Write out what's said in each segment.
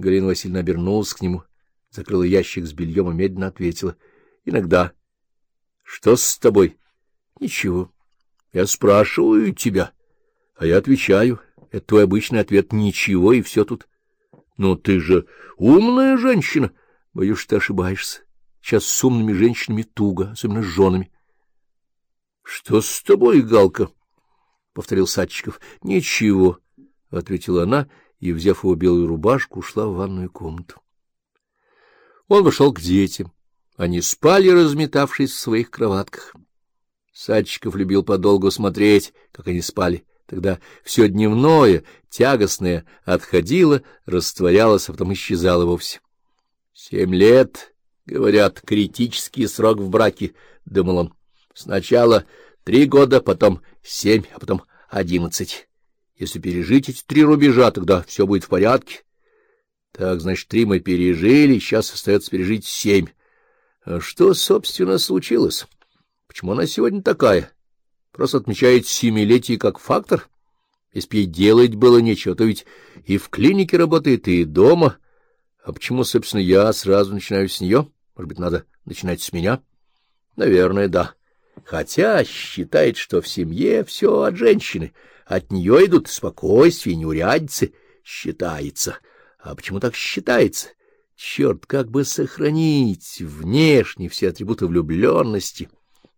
Галина Васильевна обернулась к нему, закрыла ящик с бельем и медленно ответила. — Иногда. — Что с тобой? — Ничего. Я спрашиваю тебя, а я отвечаю. Это твой обычный ответ — ничего, и все тут. — Но ты же умная женщина. Боюсь, что ты ошибаешься. Сейчас с умными женщинами туго, особенно с женами. — Что с тобой, Галка? — повторил Садчиков. — Ничего, — ответила она и, взяв его белую рубашку, ушла в ванную комнату. Он вошел к детям. Они спали, разметавшись в своих кроватках. Садчиков любил подолгу смотреть, как они спали. Тогда все дневное, тягостное отходило, растворялось, а потом исчезало вовсе. — Семь лет, — говорят, — критический срок в браке, — думал он. Сначала три года, потом семь, а потом одиннадцать. Если пережить эти три рубежа, тогда все будет в порядке. Так, значит, три мы пережили, сейчас остается пережить семь. А что, собственно, случилось? Почему она сегодня такая? Просто отмечает семилетие как фактор? Если ей делать было нечего, то ведь и в клинике работает, и дома. А почему, собственно, я сразу начинаю с нее? Может быть, надо начинать с меня? Наверное, да. Хотя считает, что в семье все от женщины, от нее идут спокойствие, неурядицы, считается. А почему так считается? Черт, как бы сохранить внешне все атрибуты влюбленности?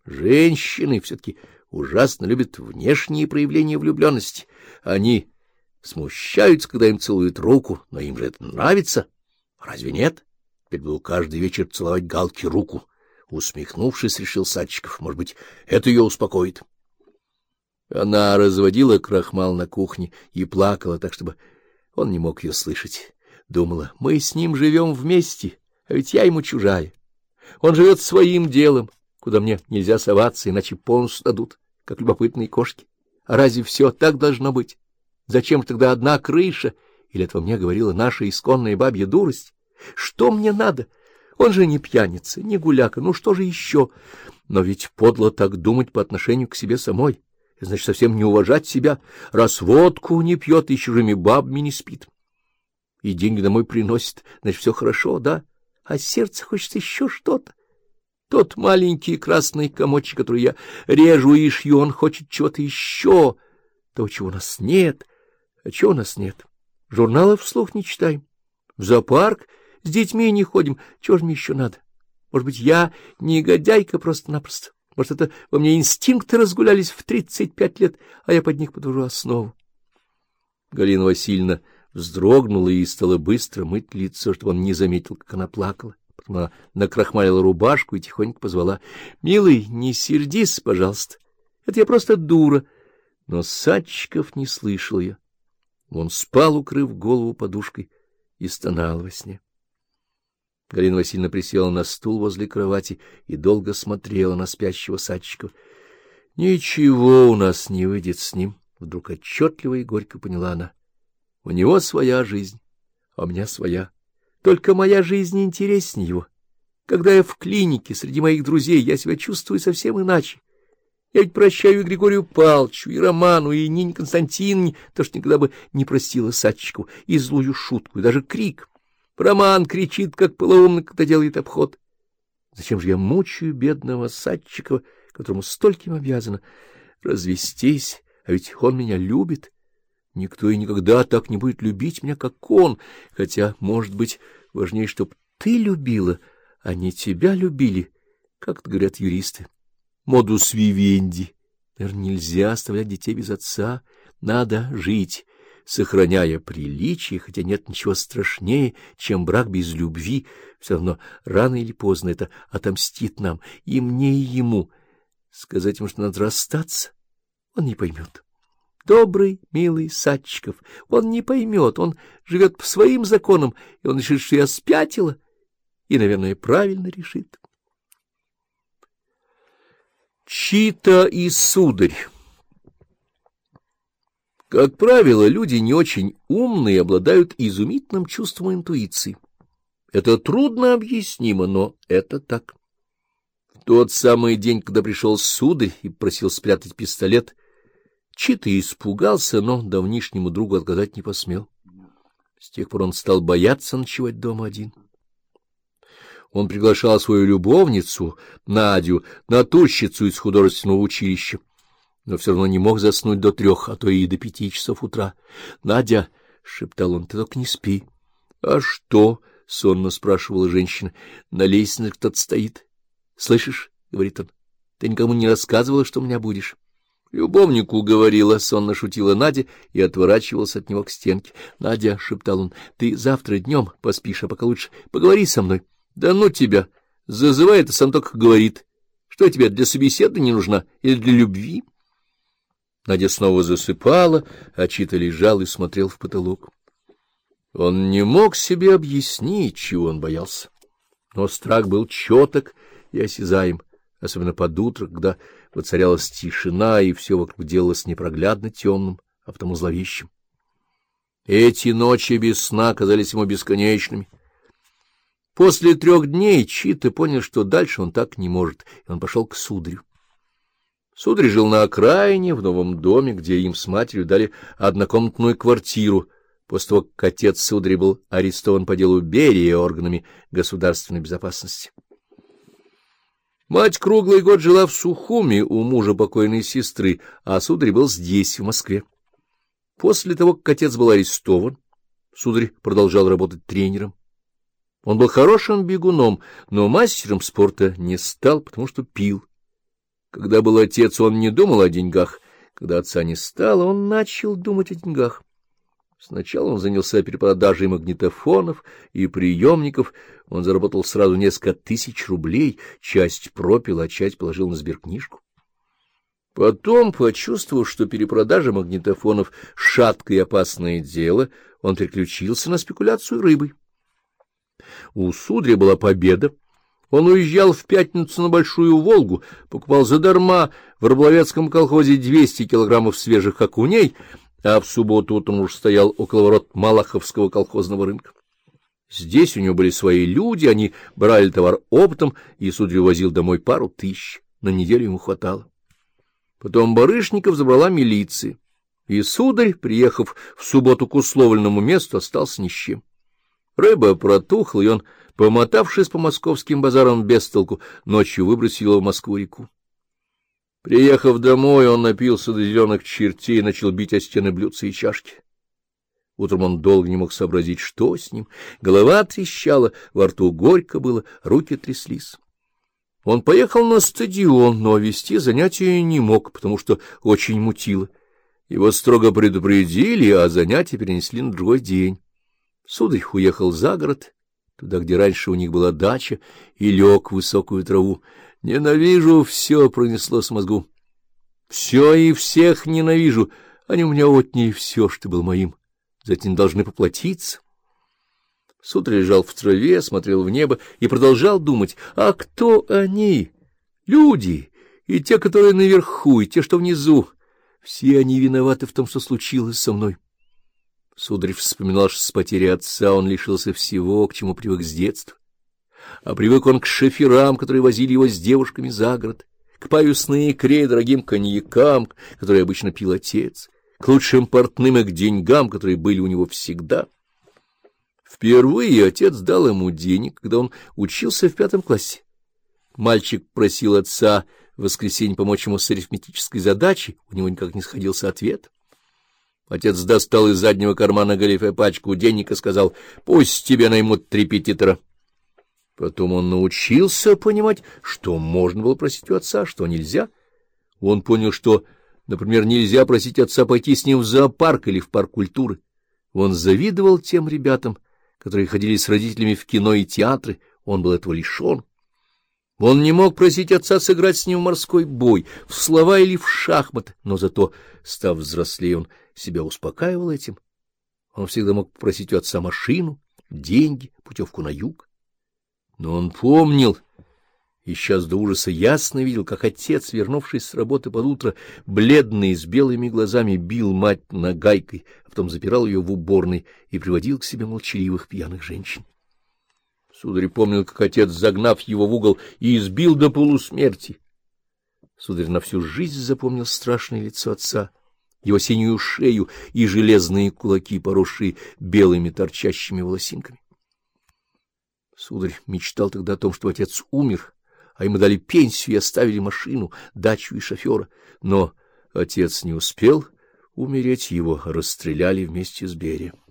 Женщины все-таки ужасно любят внешние проявления влюбленности. Они смущаются, когда им целуют руку, но им же это нравится. Разве нет? Теперь буду каждый вечер целовать Галке руку. Усмехнувшись, решил Садчиков. Может быть, это ее успокоит. Она разводила крахмал на кухне и плакала так, чтобы он не мог ее слышать. Думала, мы с ним живем вместе, а ведь я ему чужая. Он живет своим делом, куда мне нельзя соваться, иначе полностью дадут, как любопытные кошки. А разве все так должно быть? Зачем тогда одна крыша? Или это во мне говорила наша исконная бабья дурость? Что мне надо? Он же не пьяница, не гуляка, ну что же еще? Но ведь подло так думать по отношению к себе самой значит, совсем не уважать себя, раз водку не пьет и чужими бабами не спит. И деньги домой приносит, значит, все хорошо, да? А сердце хочется еще что-то. Тот маленький красный комочек, который я режу и шью, он хочет чего-то еще, того, чего у нас нет. А чего у нас нет? Журналов вслух не читаем. В зоопарк с детьми не ходим. Чего же мне еще надо? Может быть, я негодяйка просто-напросто? Может, это во мне инстинкты разгулялись в тридцать пять лет, а я под них подвожу основу. Галина Васильевна вздрогнула и стала быстро мыть лицо, чтобы он не заметил, как она плакала. Потом она накрахмалила рубашку и тихонько позвала. — Милый, не сердись, пожалуйста. Это я просто дура. Но Садчиков не слышал ее. Он спал, укрыв голову подушкой, и стонал во сне. Галина Васильевна присела на стул возле кровати и долго смотрела на спящего Садчикова. — Ничего у нас не выйдет с ним, — вдруг отчетливо и горько поняла она. — У него своя жизнь, а у меня своя. Только моя жизнь интереснее его. Когда я в клинике среди моих друзей, я себя чувствую совсем иначе. Я ведь прощаю и Григорию Палчу, и Роману, и Нине Константиновне, то, что никогда бы не простила Садчикову, и злую шутку, и даже крик — Роман кричит, как полоумный, когда делает обход. Зачем же я мучаю бедного Садчикова, которому стольким обязана? Развестись, а ведь он меня любит. Никто и никогда так не будет любить меня, как он, хотя, может быть, важнее, чтоб ты любила, а не тебя любили, как говорят юристы. Модус вивенди. Наверное, нельзя оставлять детей без отца, надо жить сохраняя приличие, хотя нет ничего страшнее, чем брак без любви, все равно рано или поздно это отомстит нам, и мне, и ему. Сказать ему, что надо расстаться, он не поймет. Добрый, милый Садчиков, он не поймет, он живет по своим законам, и он решит, что я спятила, и, наверное, правильно решит. Чита и сударь как правило, люди не очень умные обладают изумительным чувством интуиции. Это трудно объяснимо, но это так. В тот самый день, когда пришел сударь и просил спрятать пистолет, Чита испугался, но давнишнему другу отказать не посмел. С тех пор он стал бояться ночевать дома один. Он приглашал свою любовницу, Надю, натурщицу из художественного училища, но все равно не мог заснуть до трех, а то и до пяти часов утра. — Надя, — шептал он, — ты только не спи. — А что? — сонно спрашивала женщина. — На лестнице кто-то стоит. — Слышишь? — говорит он. — Ты никому не рассказывала, что у меня будешь? — Любовнику говорила, — сонно шутила Надя и отворачивалась от него к стенке. — Надя, — шептал он, — ты завтра днем поспишь, а пока лучше поговори со мной. — Да ну тебя! Зазывает, а сам только говорит. Что тебе для собеседы не нужна или для любви? Надя снова засыпала, а Чита лежал и смотрел в потолок. Он не мог себе объяснить, чего он боялся. Но страх был четок и осязаем, особенно под утро, когда воцарялась тишина, и все вокруг делалось непроглядно темным, а потому зловещим. Эти ночи без сна казались ему бесконечными. После трех дней Чита понял, что дальше он так не может, и он пошел к сударю. Сударь жил на окраине, в новом доме, где им с матерью дали однокомнатную квартиру, после того, как отец сударя был арестован по делу Берии органами государственной безопасности. Мать круглый год жила в Сухуми у мужа покойной сестры, а сударь был здесь, в Москве. После того, как отец был арестован, сударь продолжал работать тренером. Он был хорошим бегуном, но мастером спорта не стал, потому что пил. Когда был отец, он не думал о деньгах. Когда отца не стало, он начал думать о деньгах. Сначала он занялся перепродажей магнитофонов и приемников. Он заработал сразу несколько тысяч рублей, часть пропил, а часть положил на сберкнижку. Потом, почувствовав, что перепродажа магнитофонов — шаткое и опасное дело, он переключился на спекуляцию рыбой. У Судря была победа. Он уезжал в пятницу на Большую Волгу, покупал задарма в рыболовецком колхозе 200 килограммов свежих окуней, а в субботу утром уж стоял около ворот Малаховского колхозного рынка. Здесь у него были свои люди, они брали товар оптом, и Судрь возил домой пару тысяч. На неделю ему хватало. Потом Барышников забрала милиция, и Сударь, приехав в субботу к условленному месту, остался ни с чем. Рыба протухла, и он, помотавшись по московским базарам без толку, ночью выбросил в Москву-реку. Приехав домой, он напился до зеленых чертей и начал бить о стены блюдца и чашки. Утром он долго не мог сообразить, что с ним. Голова трещала, во рту горько было, руки тряслись. Он поехал на стадион, но вести занятия не мог, потому что очень мутило. Его строго предупредили, а занятия перенесли на другой день. Сударь уехал за город, туда, где раньше у них была дача, и лег в высокую траву. Ненавижу все, пронесло с мозгу. Все и всех ненавижу, они у меня отняли все, что было моим. Затем должны поплатиться. Сударь лежал в траве, смотрел в небо и продолжал думать, а кто они? Люди, и те, которые наверху, и те, что внизу. Все они виноваты в том, что случилось со мной. Сударь вспоминал, что с потери отца он лишился всего, к чему привык с детства. А привык он к шоферам, которые возили его с девушками за город, к паюсной икре и дорогим коньякам, которые обычно пил отец, к лучшим портным и к деньгам, которые были у него всегда. Впервые отец дал ему денег, когда он учился в пятом классе. Мальчик просил отца в воскресенье помочь ему с арифметической задачей, у него никак не сходился ответ. Отец достал из заднего кармана галифе пачку денег и сказал, пусть тебе наймут три петитера. Потом он научился понимать, что можно было просить у отца, что нельзя. Он понял, что, например, нельзя просить отца пойти с ним в зоопарк или в парк культуры. Он завидовал тем ребятам, которые ходили с родителями в кино и театры, он был этого лишен. Он не мог просить отца сыграть с ним в морской бой, в слова или в шахматы, но зато, став взрослее, он себя успокаивал этим. Он всегда мог попросить у отца машину, деньги, путевку на юг. Но он помнил, и сейчас до ужаса ясно видел, как отец, вернувшись с работы под утро, бледный, с белыми глазами, бил мать нагайкой, а потом запирал ее в уборной и приводил к себе молчаливых пьяных женщин. Сударь помнил, как отец, загнав его в угол, и избил до полусмерти. Сударь на всю жизнь запомнил страшное лицо отца — его синюю шею и железные кулаки, поросшие белыми торчащими волосинками. Сударь мечтал тогда о том, что отец умер, а ему дали пенсию и оставили машину, дачу и шофера. Но отец не успел умереть, его расстреляли вместе с Берием.